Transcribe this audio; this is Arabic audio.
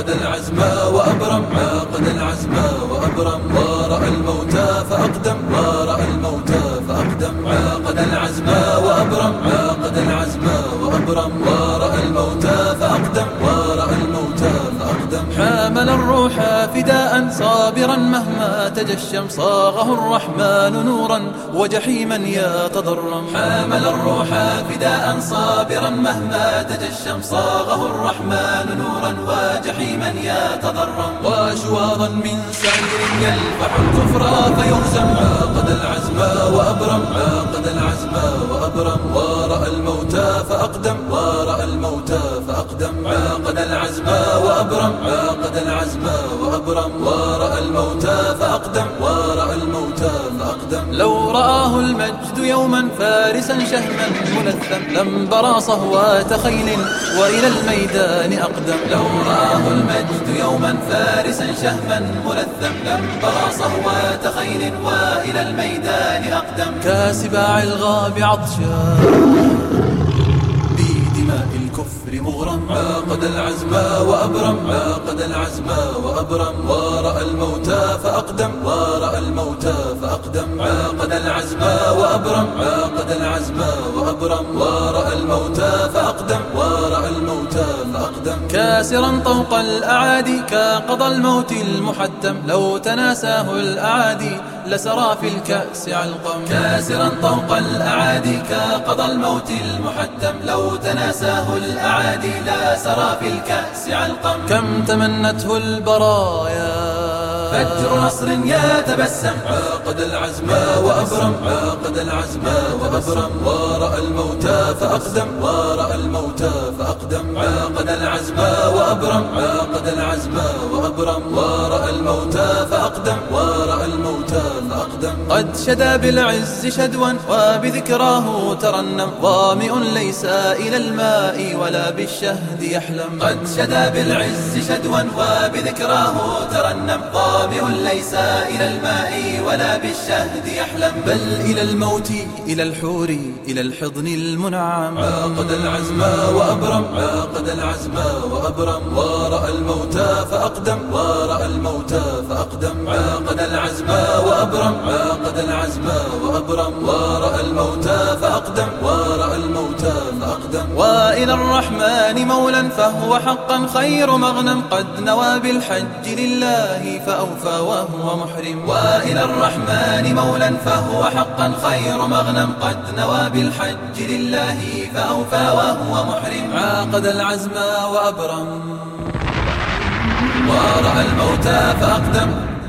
عاقد العزم وأبرم عاقد العزم وأبرم. ورأى الموتى فأقدم ورأى الموتى فأقدم. عاقد العزم وأبرم عاقد العزم وأبرم. ورأى الموتى فداء صابرا مهما تجشم صاغه الرحمن نورا وجحيما يتضرم حامل الروح فداء صابرا مهما تجشم صاغه الرحمن نورا وجحيما يتضرم وشواظا من سعير يلفح الكفر فيهزم عاقد العزم وأبرم عاقد العزم وأبرم. ورأى الموتى فأقدم ورأى الموتى فأقدم. عاقد العزم وأبرم عاقد العزم وأبرم ورأى الموتى فأقدم. ورأى الموتى فأقدم. لو رآه المجد يوما فارسا شهما ملثم لم برى صهوات خيل وإلى الميدان أقدم. لو رآه المجد يوما فارسا شهما ملثم لم برى صهوات خيل وإلى الميدان أقدم. كاسباع الغاب عطشا الكفر مغرم عاقد العزم وأبرم. عاقد العزم وأبرم. ورأى الموتى فأقدم. ورأى الموتى فأقدم. عاقد العزم وأبرم. عاقد العزم وأبرم. ورأى الموتى فأقدم كاسرا طوق الأعادي كقضى الموت المحتم. لو تناساه الأعادي لسرى في الكأس علقم. كاسرا طوق الأعادي كقضى الموت المحتم. لو تناساه الأعادي لسرى في الكأس علقم. كم تمنته البرايا فجر نصر يتبسم عاقد العزم وأبرم عاقد العزم وأبرم. ورأى الموتى فأقدم ورأى الموتى فأقدم. عاقد العزم وأبرم عاقد العزم وأبرم. ورأى الموتى فأقدم ورأى الموتى فأقدم. قد شدا بالعز شدوا وبذكراه ترنم. ظامئ ليس إلى الماء ولا بالشهد يحلم. قد شدا بالعز شدوا وبذكراه ترنم. ظامئ ليس إلى الماء ولا بالشهد يحلم. بل إلى الموت إلى الحور إلى الحضن المنعم. عاقد العزم وأبرم. عاقد العزم وأبرم. ورأى الموتى فأقدم. ورأى الموتى فأقدم. عاقد العزم وأبرم. العزم وأبرم. ورأى الموتى فأقدم. ورأى الموتى فأقدم. وإلى الرحمن مولا فهو حقا خير مغنم قد نوى بالحج لله فأوفى وهو محرم. وإلى الرحمن مولا فهو حقا خير مغنم قد نوى بالحج لله فأوفى وهو محرم. عاقد العزم وأبرم. ورأى الموتى فأقدم.